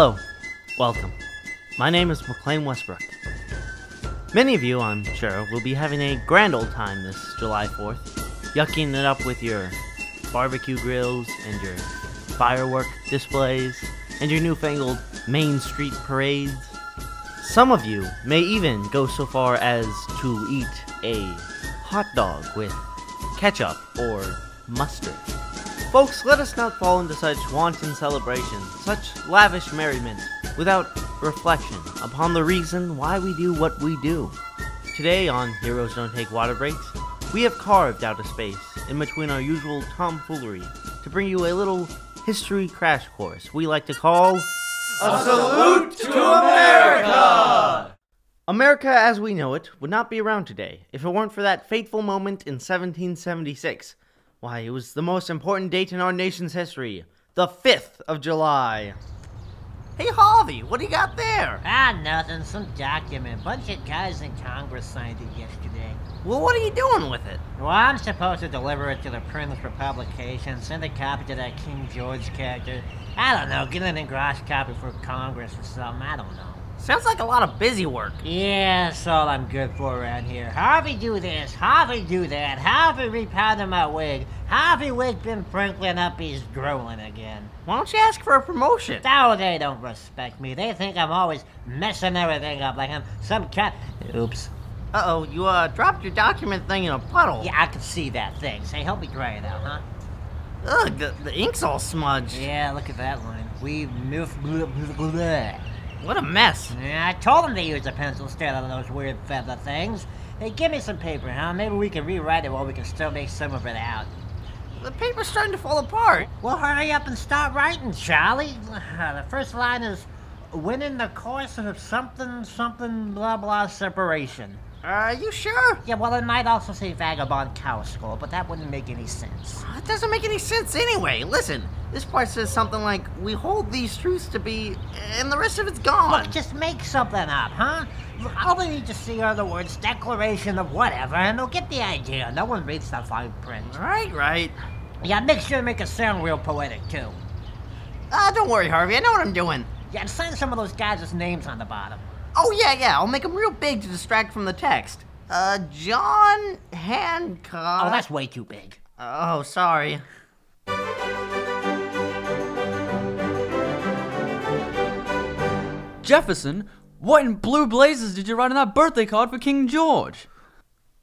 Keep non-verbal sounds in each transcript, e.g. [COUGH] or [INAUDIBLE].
Hello, welcome. My name is McLean Westbrook. Many of you, I'm sure, will be having a grand old time this July 4th, yucking it up with your barbecue grills and your firework displays and your newfangled Main Street parades. Some of you may even go so far as to eat a hot dog with ketchup or mustard. Folks, let us not fall into such wanton celebration, such lavish merriment, without reflection upon the reason why we do what we do. Today on Heroes Don't Take Water Breaks, we have carved out a space in between our usual tomfoolery to bring you a little history crash course we like to call A salute to America! America as we know it would not be around today if it weren't for that fateful moment in 1776. Why, it was the most important date in our nation's history, the 5th of July. Hey, Harvey, what do you got there? Ah, nothing. Some document. Bunch of guys in Congress signed it yesterday. Well, what are you doing with it? Well, I'm supposed to deliver it to the printers for publication, send a copy to that King George character. I don't know, get an engrossed copy for Congress or something. I don't know. Sounds like a lot of busy work. Yeah, that's all I'm good for around here. Harvey do this, Harvey do that, Harvey repowder my wig, Harvey wig Ben Franklin up he's drooling again. Why don't you ask for a promotion? Oh, they don't respect me. They think I'm always messing everything up like I'm some cat. Oops. Uh oh, you uh dropped your document thing in a puddle. Yeah, I can see that thing. Say, help me dry it out, huh? Ugh, the, the ink's all smudged. Yeah, look at that line. We What a mess. Yeah, I told them to use a pencil instead of those weird feather things. Hey, give me some paper, huh? Maybe we can rewrite it while we can still make some of it out. The paper's starting to fall apart. Well, hurry up and start writing, Charlie. Uh, the first line is winning the course of something, something, blah, blah, separation. Are you sure? Yeah, well, it might also say vagabond cow skull, but that wouldn't make any sense. It doesn't make any sense anyway. Listen, this part says something like, we hold these truths to be, and the rest of it's gone. Look, just make something up, huh? All they need to see are the words declaration of whatever, and they'll get the idea. No one reads the fine print. Right, right. Yeah, make sure to make it sound real poetic, too. Ah, don't worry, Harvey. I know what I'm doing. Yeah, and sign some of those guys' names on the bottom. Oh, yeah, yeah. I'll make them real big to distract from the text. Uh, John Hancock. Oh, that's way too big. Oh, sorry. Jefferson, what in blue blazes did you write on that birthday card for King George?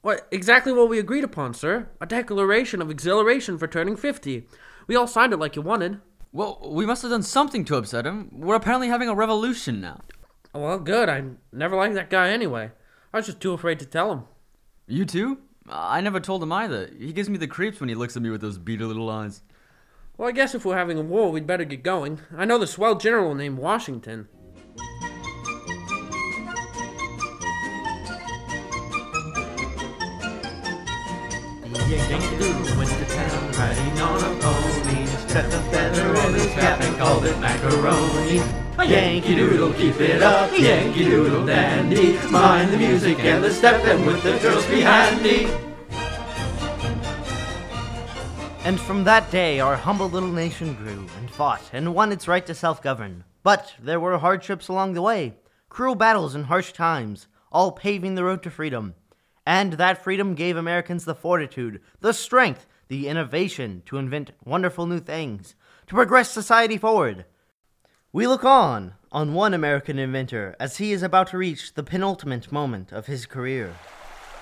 What, exactly what we agreed upon, sir. A declaration of exhilaration for turning 50. We all signed it like you wanted. Well, we must have done something to upset him. We're apparently having a revolution now. Oh, Well, good. I never liked that guy anyway. I was just too afraid to tell him. You too? Uh, I never told him either. He gives me the creeps when he looks at me with those beady little eyes. Well, I guess if we're having a war, we'd better get going. I know the swell general named Washington. Yankee Yankee Doodle, keep it up, Yankee Doodle dandy. Mind the music and the step, and with the girls be handy. And from that day, our humble little nation grew and fought and won its right to self govern. But there were hardships along the way, cruel battles and harsh times, all paving the road to freedom. And that freedom gave Americans the fortitude, the strength, the innovation to invent wonderful new things, to progress society forward. We look on, on one American inventor, as he is about to reach the penultimate moment of his career.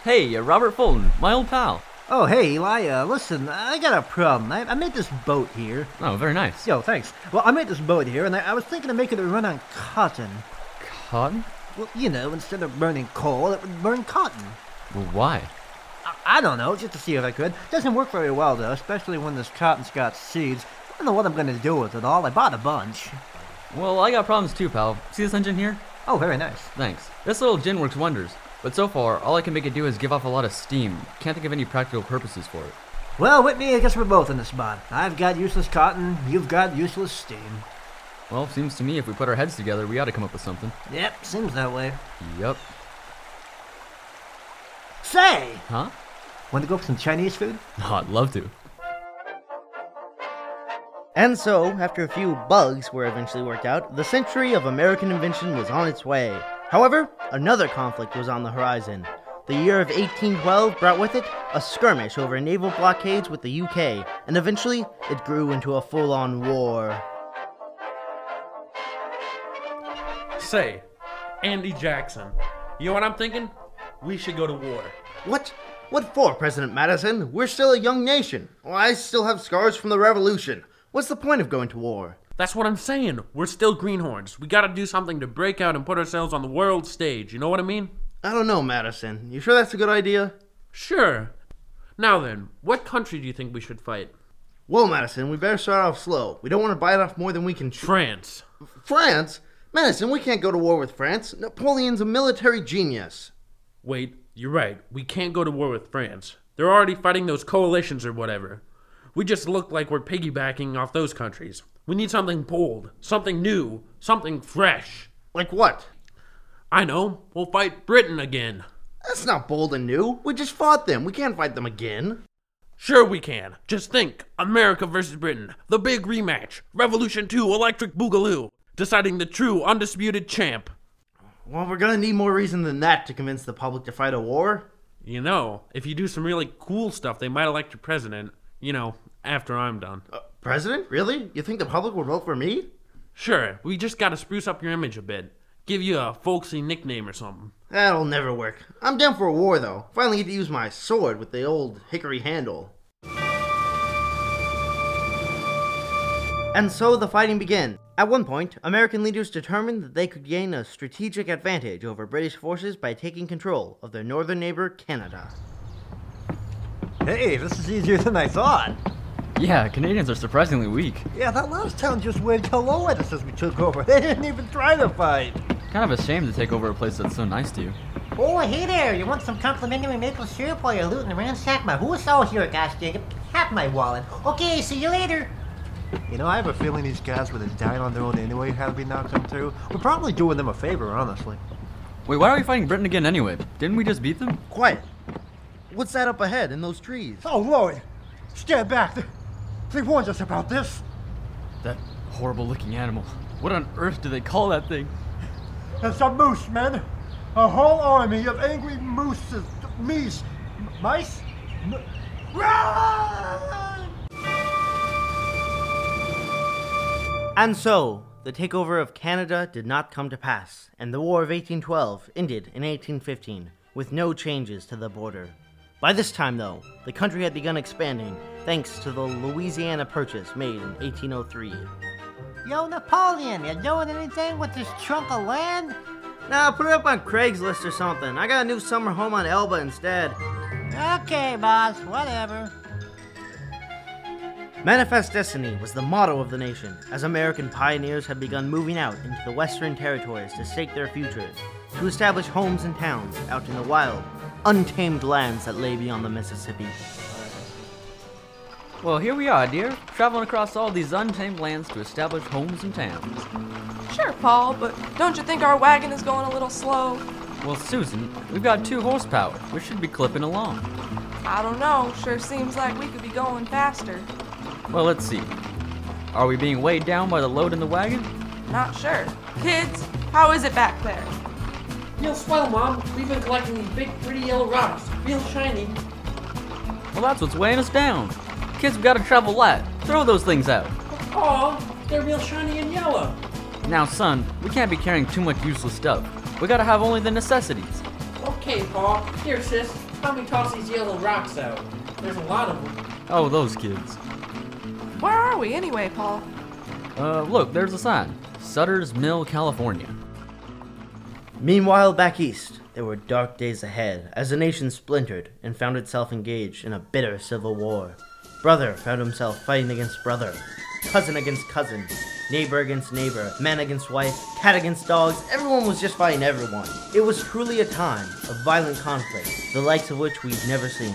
Hey, uh, Robert Fulton, my old pal. Oh, hey, Eli, uh, listen, I got a problem. I, I made this boat here. Oh, very nice. Yo, thanks. Well, I made this boat here, and I, I was thinking of making it run on cotton. Cotton? Well, you know, instead of burning coal, it would burn cotton. Well, why? I, I don't know, just to see if I could. Doesn't work very well, though, especially when this cotton's got seeds. I don't know what I'm gonna do with it all. I bought a bunch. Well, I got problems too, pal. See this engine here? Oh, very nice. Thanks. This little gin works wonders. But so far, all I can make it do is give off a lot of steam. Can't think of any practical purposes for it. Well, Whitney, I guess we're both in this spot. I've got useless cotton, you've got useless steam. Well, seems to me if we put our heads together, we ought to come up with something. Yep, seems that way. Yup. Say! Huh? Want to go for some Chinese food? Oh, [LAUGHS] I'd love to. And so, after a few bugs were eventually worked out, the century of American invention was on its way. However, another conflict was on the horizon. The year of 1812 brought with it a skirmish over naval blockades with the UK, and eventually it grew into a full on war. Say, Andy Jackson. You know what I'm thinking? We should go to war. What? What for, President Madison? We're still a young nation. Well, I still have scars from the Revolution. What's the point of going to war? That's what I'm saying. We're still greenhorns. We gotta do something to break out and put ourselves on the world stage. You know what I mean? I don't know, Madison. You sure that's a good idea? Sure. Now then, what country do you think we should fight? Well, Madison, we better start off slow. We don't want to bite off more than we can chew. France. France? Madison, we can't go to war with France. Napoleon's a military genius. Wait, you're right. We can't go to war with France. They're already fighting those coalitions or whatever. We just look like we're piggybacking off those countries. We need something bold, something new, something fresh. Like what? I know. We'll fight Britain again. That's not bold and new. We just fought them. We can't fight them again. Sure, we can. Just think America versus Britain, the big rematch, Revolution 2 Electric Boogaloo, deciding the true undisputed champ. Well, we're gonna need more reason than that to convince the public to fight a war. You know, if you do some really cool stuff, they might elect your president. You know, after I'm done. Uh, president? Really? You think the public will vote for me? Sure, we just gotta spruce up your image a bit. Give you a folksy nickname or something. That'll never work. I'm down for a war, though. Finally get to use my sword with the old hickory handle. And so the fighting began. At one point, American leaders determined that they could gain a strategic advantage over British forces by taking control of their northern neighbor, Canada. Hey, this is easier than I thought. Yeah, Canadians are surprisingly weak. Yeah, that last town just waved hello at us as we took over. [LAUGHS] They didn't even try to fight. Kind of a shame to take over a place that's so nice to you. Oh, hey there! You want some complimentary maple syrup while you're looting and ransack my who's all here, gosh Jacob? Have my wallet. Okay, see you later. You know, I have a feeling these guys would have died on their own anyway had we not come through. We're probably doing them a favor, honestly. Wait, why are we fighting Britain again anyway? Didn't we just beat them? Quiet! What's that up ahead in those trees? Oh, Lord! Stand back! They, they warned us about this! That horrible looking animal. What on earth do they call that thing? It's a moose, men! A whole army of angry mooses. Meese. M- mice? M- Run! And so, the takeover of Canada did not come to pass, and the War of 1812 ended in 1815, with no changes to the border. By this time, though, the country had begun expanding, thanks to the Louisiana Purchase made in 1803. Yo, Napoleon, you doing anything with this chunk of land? Nah, put it up on Craigslist or something. I got a new summer home on Elba instead. Okay, boss, whatever. Manifest Destiny was the motto of the nation, as American pioneers had begun moving out into the western territories to stake their futures, to establish homes and towns out in the wild, untamed lands that lay beyond the Mississippi. Well, here we are, dear, traveling across all these untamed lands to establish homes and towns. Sure, Paul, but don't you think our wagon is going a little slow? Well, Susan, we've got two horsepower. We should be clipping along. I don't know. Sure seems like we could be going faster. Well, let's see. Are we being weighed down by the load in the wagon? Not sure. Kids, how is it back there? Real swell, Mom. We've been collecting these big, pretty yellow rocks. Real shiny. Well, that's what's weighing us down. Kids, we gotta travel light. Throw those things out. Oh, they're real shiny and yellow. Now, son, we can't be carrying too much useless stuff. We gotta have only the necessities. Okay, Paul. Here, sis. Help me toss these yellow rocks out. There's a lot of them. Oh, those kids. Where are we anyway, Paul? Uh, look, there's a sign. Sutter's Mill, California. Meanwhile, back east, there were dark days ahead as the nation splintered and found itself engaged in a bitter civil war. Brother found himself fighting against brother, cousin against cousin, neighbor against neighbor, man against wife, cat against dogs. Everyone was just fighting everyone. It was truly a time of violent conflict, the likes of which we've never seen.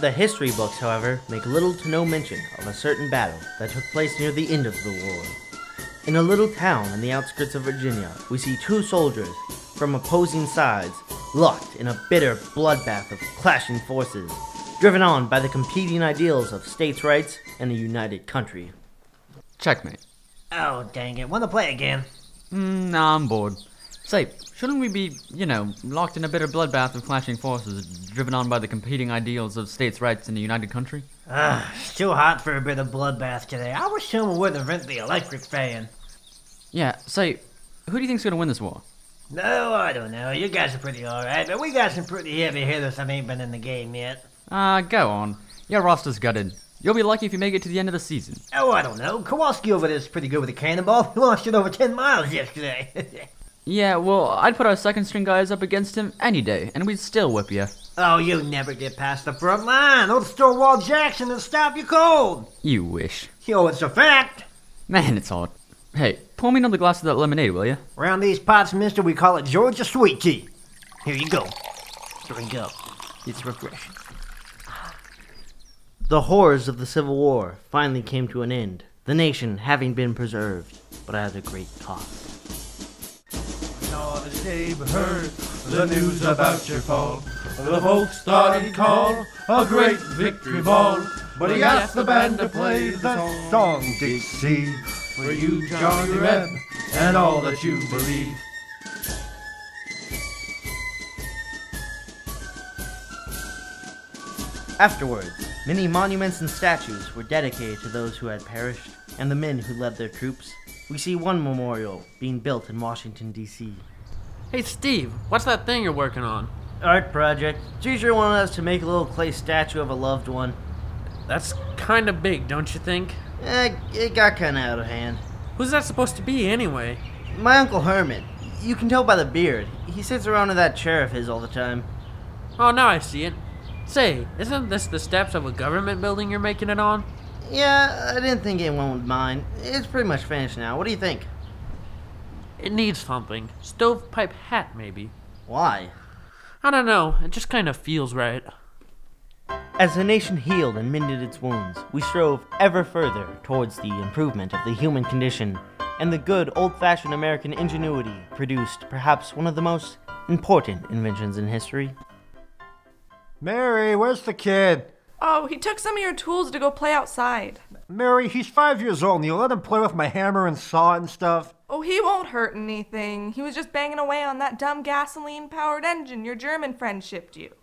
The history books, however, make little to no mention of a certain battle that took place near the end of the war. In a little town on the outskirts of Virginia, we see two soldiers from opposing sides locked in a bitter bloodbath of clashing forces, driven on by the competing ideals of states' rights and a united country. Checkmate. Oh, dang it. Want to play again? Mm, nah, I'm bored. Say, shouldn't we be, you know, locked in a bitter bloodbath of clashing forces, driven on by the competing ideals of states' rights in a united country? Ah, it's too hot for a bit of bloodbath today. I wish someone would invent the electric fan. Yeah, say, who do you think's gonna win this war? No, I don't know. You guys are pretty alright, but we got some pretty heavy hitters that ain't been in the game yet. Ah, go on. Your roster's gutted. You'll be lucky if you make it to the end of the season. Oh, I don't know. Kowalski over there's pretty good with a cannonball. [LAUGHS] He launched it over 10 miles yesterday. [LAUGHS] Yeah, well, I'd put our second string guys up against him any day, and we'd still whip you. oh, you never get past the front line. Old Stonewall Jackson will stop you cold. You wish. Yo, it's a fact. Man, it's hot. Hey, pour me another glass of that lemonade, will you? Around these parts, mister, we call it Georgia sweet tea. Here you go. Drink up. It's refreshing. The horrors of the Civil War finally came to an end, the nation having been preserved, but at a great cost. The neighbor heard the news about your fall. The folks thought he'd call a great victory ball. But he asked the band to play the song Dixie for you, Johnny Reb, and all that you believe. Afterwards, many monuments and statues were dedicated to those who had perished and the men who led their troops. We see one memorial being built in Washington, D.C. Hey, Steve, what's that thing you're working on? Art project. Teacher wanted us to make a little clay statue of a loved one. That's kind of big, don't you think? Eh, it got kinda out of hand. Who's that supposed to be anyway? My Uncle Herman. You can tell by the beard. He sits around in that chair of his all the time. Oh, now I see it. Say, isn't this the steps of a government building you're making it on? Yeah, I didn't think anyone would mind. It's pretty much finished now. What do you think? It needs something. Stovepipe hat, maybe. Why? I don't know. It just kind of feels right. As the nation healed and mended its wounds, we strove ever further towards the improvement of the human condition, and the good old fashioned American ingenuity produced perhaps one of the most important inventions in history. Mary, where's the kid? Oh, he took some of your tools to go play outside. Mary, he's five years old, and you let him play with my hammer and saw and stuff? Oh, he won't hurt anything. He was just banging away on that dumb gasoline powered engine your German friend shipped you.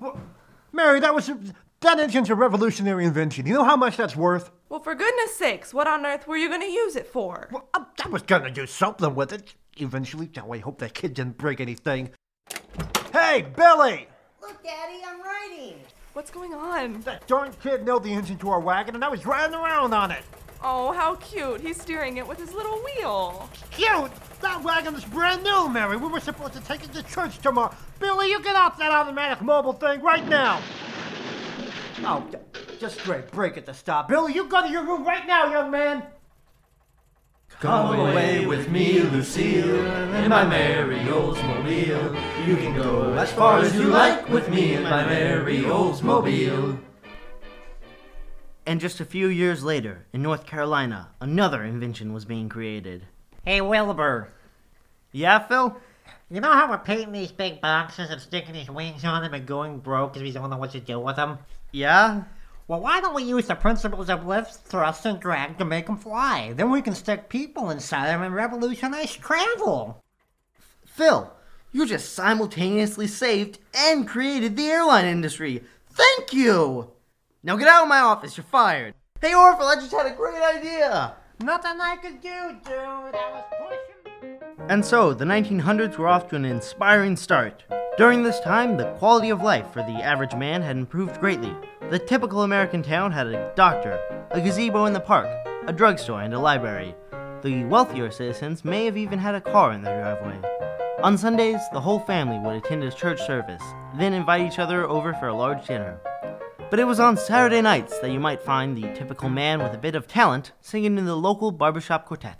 Mary, that was a, that engine's a revolutionary invention. You know how much that's worth? Well, for goodness sakes, what on earth were you going to use it for? Well, I, I was gonna do something with it. Eventually, oh, I hope that kid didn't break anything. Hey, Billy! Look, Daddy, I'm writing. What's going on? That darn kid nailed the engine to our wagon, and I was riding around on it. Oh, how cute. He's steering it with his little wheel. Cute! That wagon is brand new, Mary. We were supposed to take it to church tomorrow. Billy, you get off that automatic mobile thing right now. Oh, just straight break it to stop. Billy, you go to your room right now, young man. Come away with me, Lucille, in my merry Oldsmobile. You can go as far as you like with me in my merry Oldsmobile. And just a few years later, in North Carolina, another invention was being created. Hey, Wilbur. Yeah, Phil? You know how we're painting these big boxes and sticking these wings on them and going broke because we don't know what to do with them? Yeah? Well, why don't we use the principles of lift, thrust, and drag to make them fly? Then we can stick people inside them and revolutionize travel. Phil, you just simultaneously saved and created the airline industry. Thank you! Now get out of my office, you're fired. Hey, Orville, I just had a great idea! Nothing I could do, dude. I was pushing. And so, the 1900s were off to an inspiring start. During this time, the quality of life for the average man had improved greatly. The typical American town had a doctor, a gazebo in the park, a drugstore, and a library. The wealthier citizens may have even had a car in their driveway. On Sundays, the whole family would attend a church service, then invite each other over for a large dinner. But it was on Saturday nights that you might find the typical man with a bit of talent singing in the local barbershop quartet.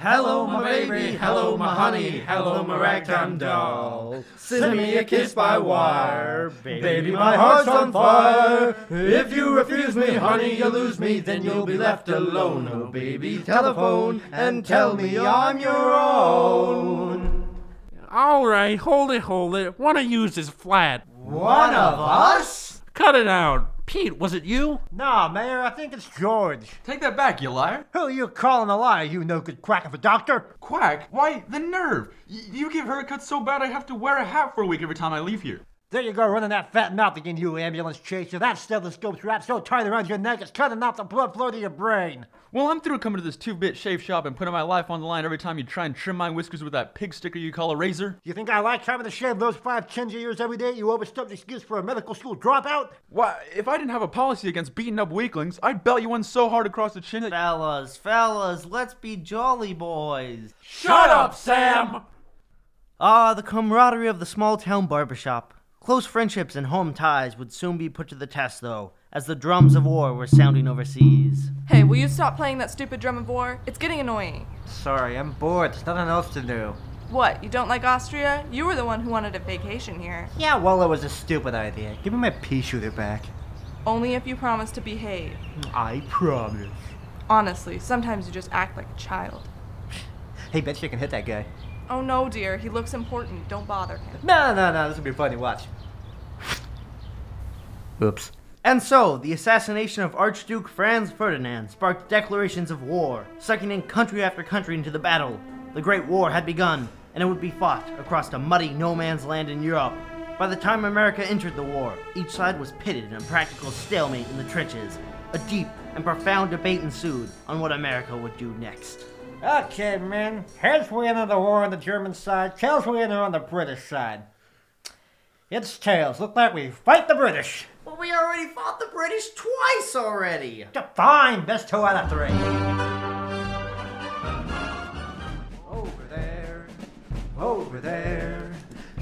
Hello, my baby, hello, my honey, hello, my ragtime doll. Send me a kiss by wire, baby, my heart's on fire. If you refuse me, honey, you lose me, then you'll be left alone. Oh, baby, telephone and tell me I'm your own. Alright, hold it, hold it. Wanna use this flat. One of us? Cut it out. Pete, was it you? Nah, Mayor, I think it's George. Take that back, you liar. Who are you calling a liar, you no good quack of a doctor? Quack? Why, the nerve. Y- you give her a cut so bad I have to wear a hat for a week every time I leave here. There you go, running that fat mouth again, you ambulance chaser. That stethoscope's wrapped so tight around your neck, it's cutting off the blood flow to your brain. Well, I'm through coming to this two-bit shave shop and putting my life on the line every time you try and trim my whiskers with that pig sticker you call a razor. You think I like having to shave those five chins of yours every day, you overstuffed excuse for a medical school dropout? Why, if I didn't have a policy against beating up weaklings, I'd belt you one so hard across the chin that. Fellas, fellas, let's be jolly boys. Shut up, Sam! Ah, the camaraderie of the small town barbershop. Close friendships and home ties would soon be put to the test, though, as the drums of war were sounding overseas. Hey, will you stop playing that stupid drum of war? It's getting annoying. Sorry, I'm bored. There's nothing else to do. What, you don't like Austria? You were the one who wanted a vacation here. Yeah, well, it was a stupid idea. Give me my pea shooter back. Only if you promise to behave. I promise. Honestly, sometimes you just act like a child. Hey, bet you can hit that guy. Oh no, dear, he looks important. Don't bother him. No, no, no, this will be funny. Watch. Oops. And so, the assassination of Archduke Franz Ferdinand sparked declarations of war, sucking in country after country into the battle. The Great War had begun, and it would be fought across a muddy no man's land in Europe. By the time America entered the war, each side was pitted in a practical stalemate in the trenches. A deep and profound debate ensued on what America would do next. Okay, men. Heads we enter the war on the German side, tails we enter on the British side. It's tails. Look like we fight the British. But we already fought the British twice already! Fine, best two out of three. Over there, over there.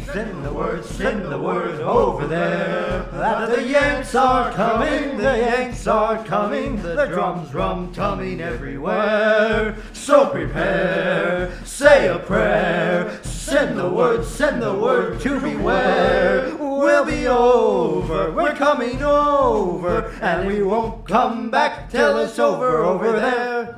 Send the word, send the word over there. That the Yanks are coming, the Yanks are coming. The drums rum tumming everywhere. So prepare, say a prayer. Send the word, send the word to beware. Over, we're coming over, and we won't come back till it's over over there.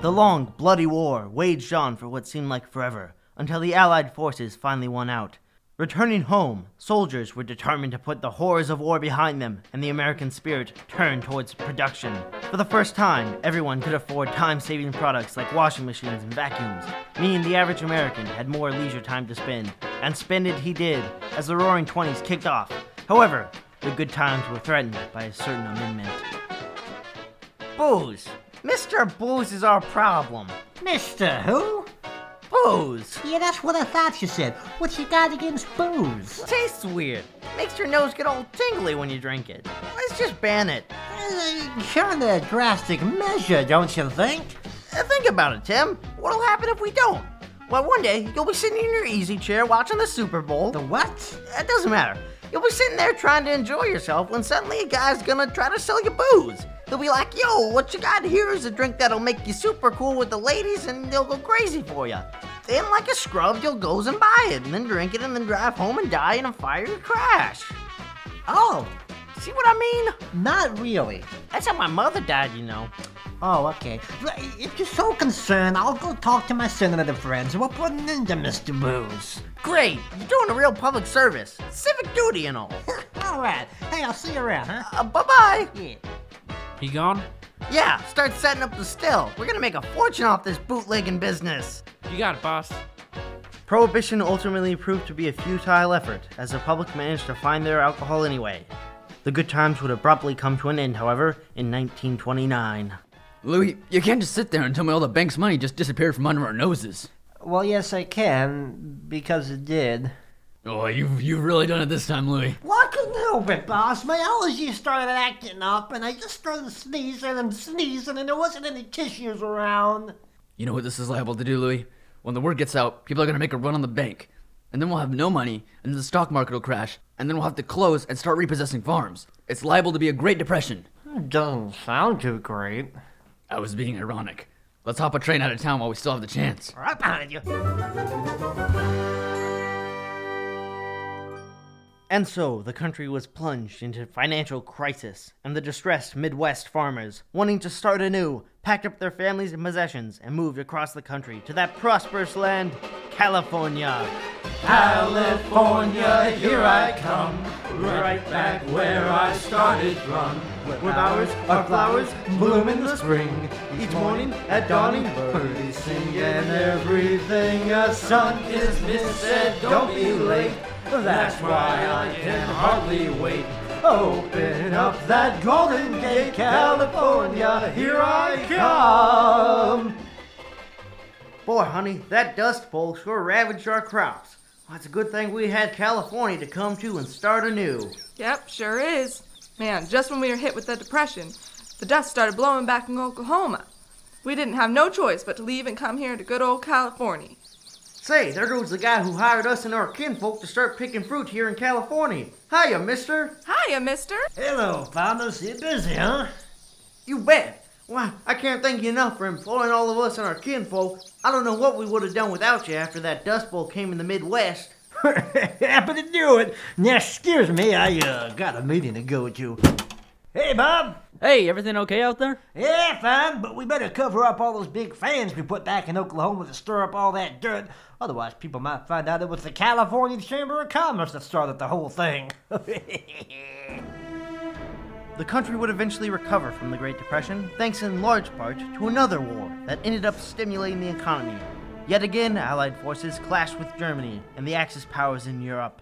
The long, bloody war waged on for what seemed like forever, until the Allied forces finally won out. Returning home, soldiers were determined to put the horrors of war behind them, and the American spirit turned towards production. For the first time, everyone could afford time saving products like washing machines and vacuums, meaning the average American had more leisure time to spend. And spend it he did, as the Roaring Twenties kicked off. However, the good times were threatened by a certain amendment. Booze! Mr. Booze is our problem. Mr. Who? Booze! Yeah, that's what I thought you said. What you got against booze? Tastes weird. Makes your nose get all tingly when you drink it. Let's just ban it. Kinda drastic measure, don't you think? Uh, Think about it, Tim. What'll happen if we don't? Well, one day you'll be sitting in your easy chair watching the Super Bowl. The what? It doesn't matter. You'll be sitting there trying to enjoy yourself when suddenly a guy's gonna try to sell you booze. He'll be like, yo, what you got here is a drink that'll make you super cool with the ladies and they'll go crazy for you. Then, like a scrub, you'll goes and buy it and then drink it and then drive home and die in a fiery crash. Oh, See what I mean? not really. That's how my mother died, you know. Oh, okay. If you're so concerned, I'll go talk to my senator friends. We'll put an end to Mr. Booze. Great, you're doing a real public service. Civic duty and all. [LAUGHS] All right. Hey, I'll see you around, huh? Uh, bye bye. Yeah. He gone? Yeah, start setting up the still. We're gonna make a fortune off this bootlegging business. You got it, boss. Prohibition ultimately proved to be a futile effort, as the public managed to find their alcohol anyway. The good times would abruptly come to an end, however, in 1929. Louis, you can't just sit there and tell me all the bank's money just disappeared from under our noses. Well, yes, I can, because it did. Oh, you've, you've really done it this time, Louis. Well, I couldn't help it, boss. My allergies started acting up, and I just started sneezing and sneezing, and there wasn't any tissues around. You know what this is liable to do, Louis? When the word gets out, people are gonna make a run on the bank. And then we'll have no money, and then the stock market will crash, and then we'll have to close and start repossessing farms. It's liable to be a Great Depression. Doesn't sound too great. I was being ironic. Let's hop a train out of town while we still have the chance. Right behind you. And so, the country was plunged into financial crisis, and the distressed Midwest farmers, wanting to start anew, packed up their families and possessions and moved across the country to that prosperous land, California. California, here I come, right back where I started from. Where bowers are flowers bloom in the spring. Each morning at dawning, birdies sing and everything. A son is missed, don't be late. That's why I can hardly wait. Open up that golden gate, California, here I come. Boy, honey, that dust bowl sure ravaged our crops. Well, it's a good thing we had California to come to and start anew. Yep, sure is. Man, just when we were hit with the depression, the dust started blowing back in Oklahoma. We didn't have no choice but to leave and come here to good old California. Say, there goes the guy who hired us and our kinfolk to start picking fruit here in California. Hiya, mister. Hiya, mister. Hello, founders. You busy, huh? You bet. Why, I can't thank you enough for employing all of us and our kinfolk. I don't know what we would have done without you after that dust bowl came in the Midwest. [LAUGHS] Happy to do it. Now, excuse me, I uh, got a meeting to go to. Hey, Bob. Hey, everything okay out there? Yeah, fine, but we better cover up all those big fans we put back in Oklahoma to stir up all that dirt. Otherwise, people might find out it was the California Chamber of Commerce that started the whole thing. [LAUGHS] The country would eventually recover from the Great Depression, thanks in large part to another war that ended up stimulating the economy. Yet again, Allied forces clashed with Germany and the Axis powers in Europe.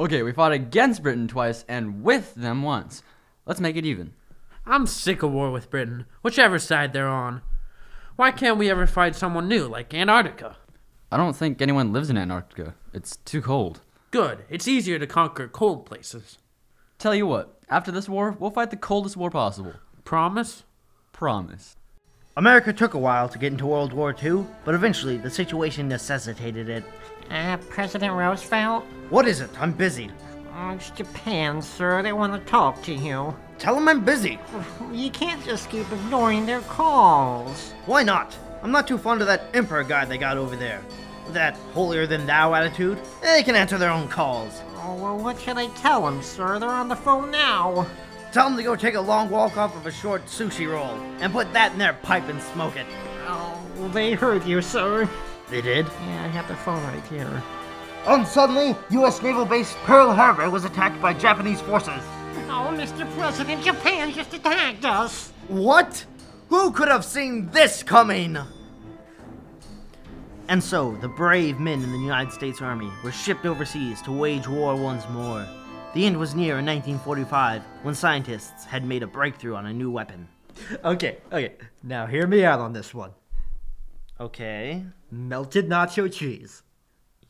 Okay, we fought against Britain twice and with them once. Let's make it even. I'm sick of war with Britain, whichever side they're on. Why can't we ever fight someone new, like Antarctica? I don't think anyone lives in Antarctica. It's too cold. Good, it's easier to conquer cold places. Tell you what, after this war, we'll fight the coldest war possible. Promise? Promise. America took a while to get into World War II, but eventually the situation necessitated it. Uh, President Roosevelt? What is it? I'm busy. Oh, it's Japan, sir. They want to talk to you. Tell them I'm busy. [SIGHS] You can't just keep ignoring their calls. Why not? I'm not too fond of that emperor guy they got over there. That holier than thou attitude. They can answer their own calls. Oh, well, what should I tell them, sir? They're on the phone now. Tell them to go take a long walk off of a short sushi roll and put that in their pipe and smoke it. Oh, they heard you, sir. They did? Yeah, I have the phone right here. And suddenly, U.S. naval base Pearl Harbor was attacked by Japanese forces. Oh, Mr. President, Japan just attacked us. What? Who could have seen this coming? And so, the brave men in the United States Army were shipped overseas to wage war once more. The end was near in 1945 when scientists had made a breakthrough on a new weapon. okay, okay. Now, hear me out on this one. Okay. Melted nacho cheese.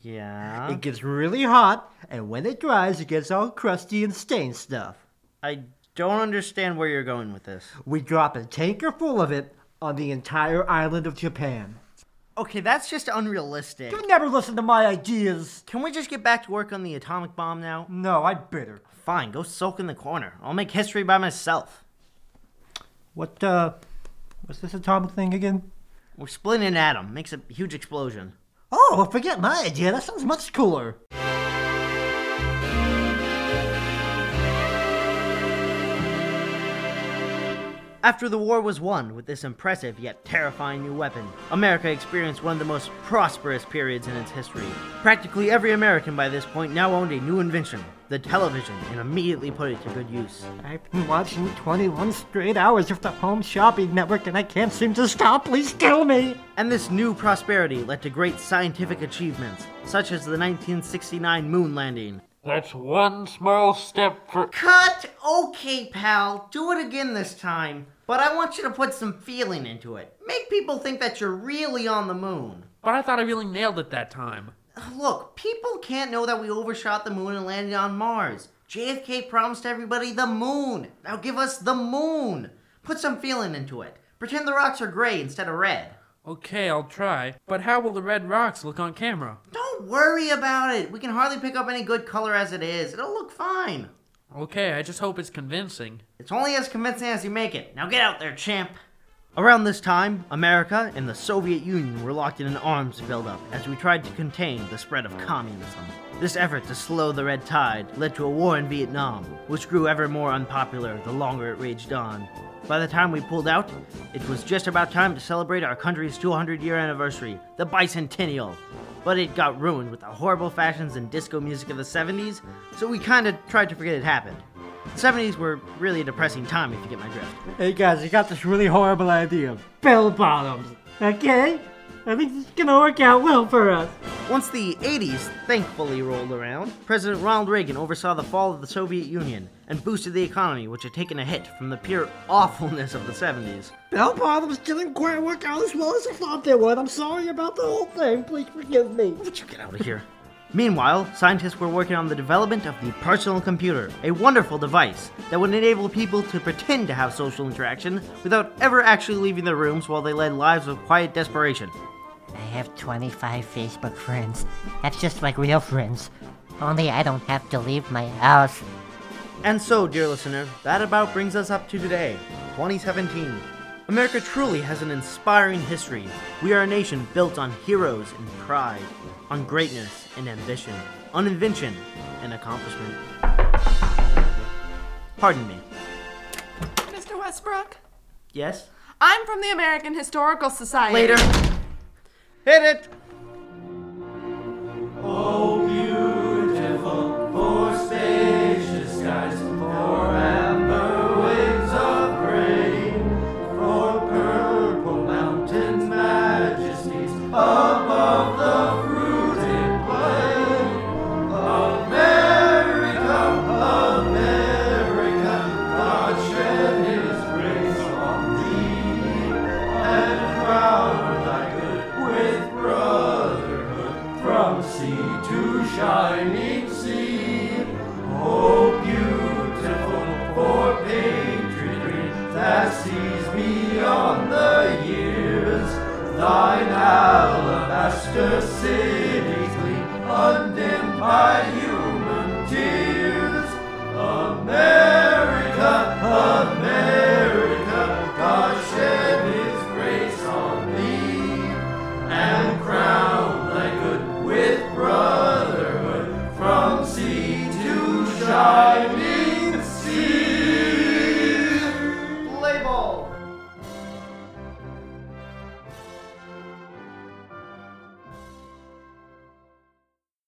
Yeah. It gets really hot, and when it dries, it gets all crusty and stained stuff. I don't understand where you're going with this. We drop a tanker full of it on the entire island of Japan. Okay, that's just unrealistic. You never listen to my ideas. Can we just get back to work on the atomic bomb now? No, I'd better. Fine, go sulk in the corner. I'll make history by myself. What, uh, what's this atomic thing again? We're splitting an atom. Makes a huge explosion. Oh, forget my idea. That sounds much cooler. After the war was won with this impressive yet terrifying new weapon, America experienced one of the most prosperous periods in its history. Practically every American by this point now owned a new invention, the television, and immediately put it to good use. I've been watching 21 straight hours of the Home Shopping Network and I can't seem to stop. Please kill me. And this new prosperity led to great scientific achievements, such as the 1969 moon landing. That's one small step for. Cut! Okay, pal, do it again this time. But I want you to put some feeling into it. Make people think that you're really on the moon. But I thought I really nailed it that time. Look, people can't know that we overshot the moon and landed on Mars. JFK promised everybody the moon. Now give us the moon. Put some feeling into it. Pretend the rocks are gray instead of red. Okay, I'll try. But how will the red rocks look on camera? Don't worry about it. We can hardly pick up any good color as it is. It'll look fine. Okay, I just hope it's convincing. It's only as convincing as you make it. Now get out there, champ. Around this time, America and the Soviet Union were locked in an arms buildup as we tried to contain the spread of communism. This effort to slow the red tide led to a war in Vietnam, which grew ever more unpopular the longer it raged on. By the time we pulled out, it was just about time to celebrate our country's 200 year anniversary, the bicentennial. But it got ruined with the horrible fashions and disco music of the 70s, so we kinda tried to forget it happened. The 70s were really a depressing time, if you get my drift. Hey guys, I got this really horrible idea. Bell bottoms. Okay? I think this is gonna work out well for us. Once the 80s thankfully rolled around, President Ronald Reagan oversaw the fall of the Soviet Union and boosted the economy, which had taken a hit from the pure awfulness of the 70s. Bell bottoms didn't quite work out as well as I thought they would. I'm sorry about the whole thing. Please forgive me. Would you get out of here? Meanwhile, scientists were working on the development of the personal computer, a wonderful device that would enable people to pretend to have social interaction without ever actually leaving their rooms while they led lives of quiet desperation. I have 25 Facebook friends. That's just like real friends. Only I don't have to leave my house. And so, dear listener, that about brings us up to today, 2017. America truly has an inspiring history. We are a nation built on heroes and pride, on greatness and ambition, on invention and accomplishment. Pardon me. Mr. Westbrook, Yes? I'm from the American Historical Society. Later. Hit it! Oh,